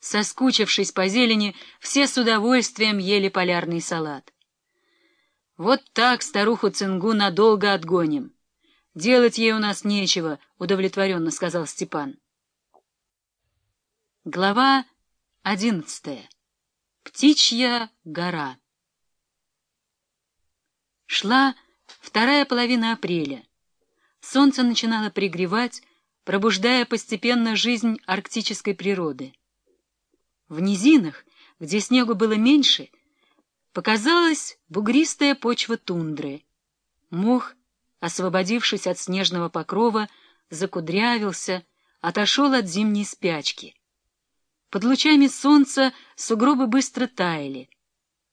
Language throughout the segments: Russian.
Соскучившись по зелени, все с удовольствием ели полярный салат. Вот так старуху Цингу надолго отгоним. Делать ей у нас нечего, — удовлетворенно сказал Степан. Глава одиннадцатая. Птичья гора. Шла вторая половина апреля. Солнце начинало пригревать, пробуждая постепенно жизнь арктической природы. В низинах, где снегу было меньше, показалась бугристая почва тундры. Мох, освободившись от снежного покрова, закудрявился, отошел от зимней спячки. Под лучами солнца сугробы быстро таяли.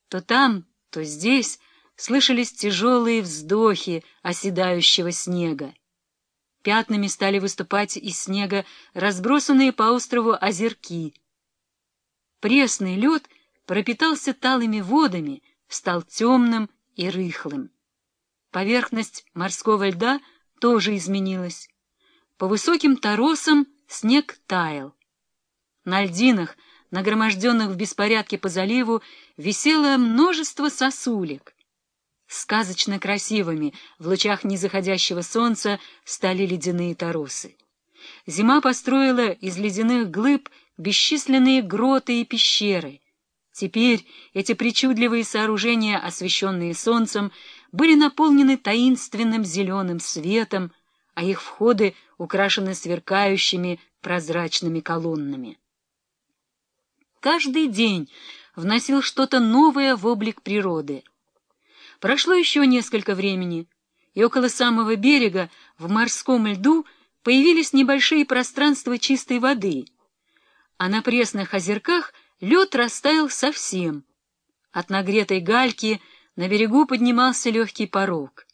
То там, то здесь слышались тяжелые вздохи оседающего снега. Пятнами стали выступать из снега разбросанные по острову озерки. Пресный лед пропитался талыми водами, стал темным и рыхлым. Поверхность морского льда тоже изменилась. По высоким торосам снег таял. На льдинах, нагроможденных в беспорядке по заливу, висело множество сосулек. Сказочно красивыми в лучах незаходящего солнца стали ледяные торосы. Зима построила из ледяных глыб бесчисленные гроты и пещеры. Теперь эти причудливые сооружения, освещенные солнцем, были наполнены таинственным зеленым светом, а их входы украшены сверкающими прозрачными колоннами. Каждый день вносил что-то новое в облик природы — Прошло еще несколько времени, и около самого берега в морском льду появились небольшие пространства чистой воды, а на пресных озерках лед растаял совсем. От нагретой гальки на берегу поднимался легкий порог.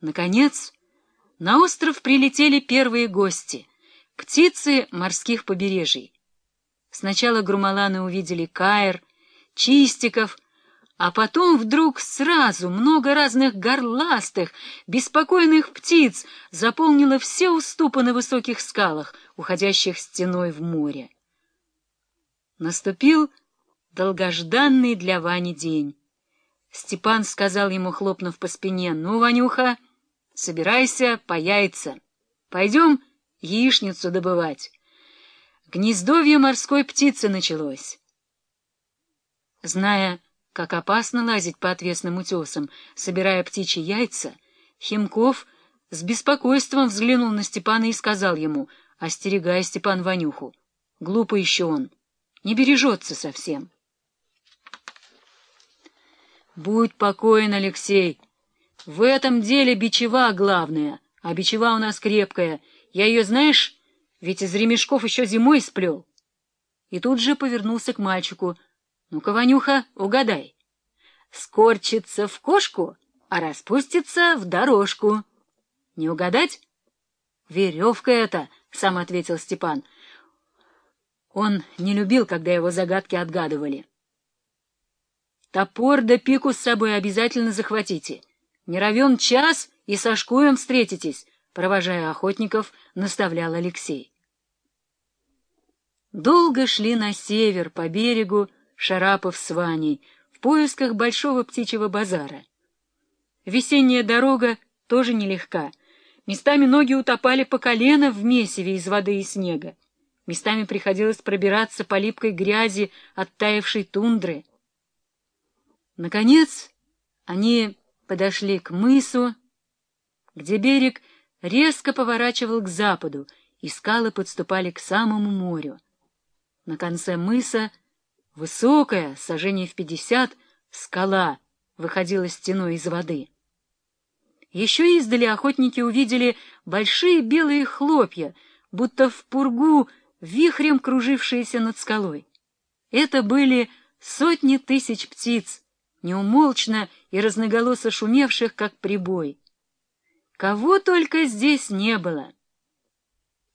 Наконец, на остров прилетели первые гости — птицы морских побережий. Сначала грумаланы увидели каир, чистиков — а потом вдруг сразу много разных горластых, беспокойных птиц заполнило все уступы на высоких скалах, уходящих стеной в море. Наступил долгожданный для Вани день. Степан сказал ему, хлопнув по спине, «Ну, Ванюха, собирайся по яйца. Пойдем яичницу добывать». Гнездовье морской птицы началось. Зная, как опасно лазить по отвесным утесам, собирая птичьи яйца, Химков с беспокойством взглянул на Степана и сказал ему, остерегая Степан Ванюху. Глупо еще он, не бережется совсем. Будь покоен, Алексей. В этом деле бичева главная, а бичева у нас крепкая. Я ее, знаешь, ведь из ремешков еще зимой сплел. И тут же повернулся к мальчику — ну-ка, Ванюха, угадай. Скорчится в кошку, а распустится в дорожку. Не угадать? Веревка это, — сам ответил Степан. Он не любил, когда его загадки отгадывали. Топор да пику с собой обязательно захватите. Не равен час и со шкуем встретитесь, — провожая охотников, наставлял Алексей. Долго шли на север, по берегу, Шарапов с Ваней в поисках большого птичьего базара. Весенняя дорога тоже нелегка. Местами ноги утопали по колено в месиве из воды и снега. Местами приходилось пробираться по липкой грязи оттаившей тундры. Наконец они подошли к мысу, где берег резко поворачивал к западу, и скалы подступали к самому морю. На конце мыса Высокая, сажений в пятьдесят, скала выходила стеной из воды. Еще издали охотники увидели большие белые хлопья, будто в пургу вихрем кружившиеся над скалой. Это были сотни тысяч птиц, неумолчно и разноголосо шумевших, как прибой. Кого только здесь не было!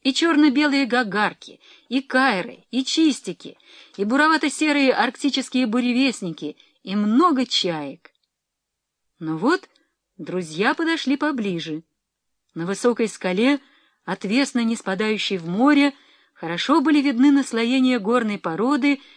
И черно-белые гагарки, и кайры, и чистики, и буровато-серые арктические буревестники, и много чаек. Но вот друзья подошли поближе. На высокой скале, отвесно не спадающей в море, Хорошо были видны наслоения горной породы